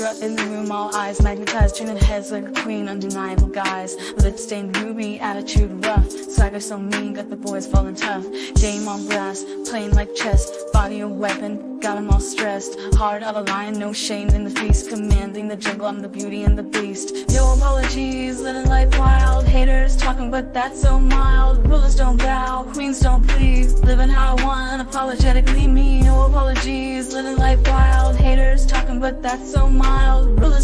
in the room, all eyes magnetized, turning heads like a queen, undeniable guys. Lip stained ruby, attitude rough, swagger so mean, got the boys falling tough. Dame on brass, playing like chess, body a weapon, got 'em all stressed. Heart of a lion, no shame in the feast, commanding the jungle, I'm the beauty and the beast. No apologies, living life wild, haters talking, but that's so mild. Rulers don't bow, queens don't please, living how I want, apologetically me. No apologies, living life wild, haters talking, but that's so mild. Rulers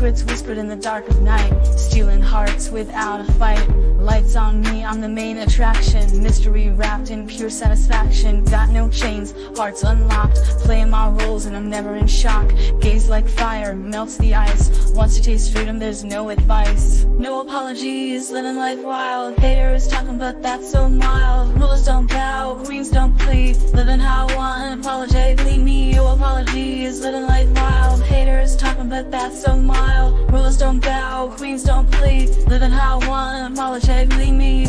Secrets whispered in the dark of night, stealing hearts without a fight. Lights on me, I'm the main attraction. Mystery wrapped in pure satisfaction. Got no chains, hearts unlocked. Playing my roles and I'm never in shock. Gaze like fire, melts the ice. Wants to taste freedom, there's no advice. No apologies, living life wild. Haters talking, but that's so mild. Rules don't bow, queens don't plead. Living how I want, unapologetically me. No apologies, living life but that's so mild. Rules don't bow, queens don't plead. Living how I want, unapologetically me.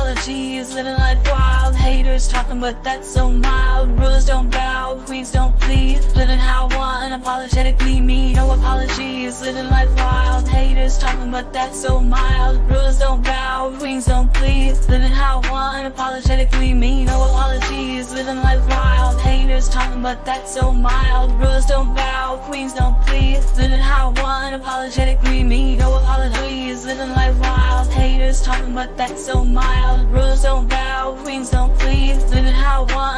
Apologies, living life wild. Haters talking, but that's so mild. Rulers don't bow, queens don't plead. Living how I want, unapologetically me. No apologies, living life wild. Haters talking, but that's so mild. Rulers don't bow, queens don't plead. Living how I want, unapologetically me. No apologies, living life wild. Haters talking, but that's so mild. Rulers don't bow, queens don't plead. Living how I want, unapologetically me. Haters talking, but that's so mild. Rules don't bow, queens don't please. Living how I want.